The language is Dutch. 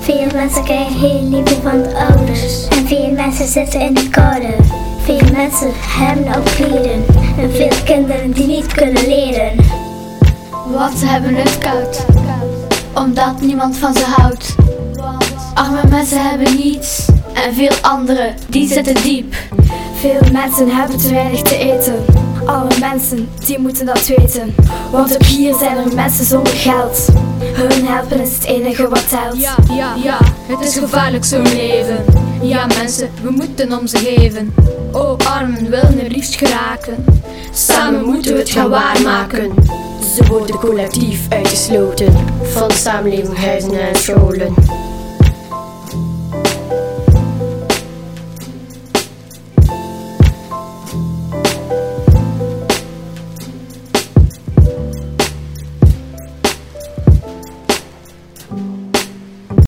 Veel mensen krijgen geen liefde van de ouders. En veel mensen zitten in de koude. Veel mensen hebben ook kleren. En veel kinderen die niet kunnen leren. Want ze hebben het koud, omdat niemand van ze houdt. Arme mensen hebben niets en veel anderen die zitten diep. Veel mensen hebben te weinig te eten. Alle mensen die moeten dat weten. Want ook hier zijn er mensen zonder geld. Hun helpen is het enige wat telt. Ja, ja, ja, het is gevaarlijk zo'n leven. Ja, mensen, we moeten om ze geven. Oh, armen willen er liefst geraken. Samen moeten we het gaan waarmaken. Ze worden collectief uitgesloten van samenleving, huizen en scholen.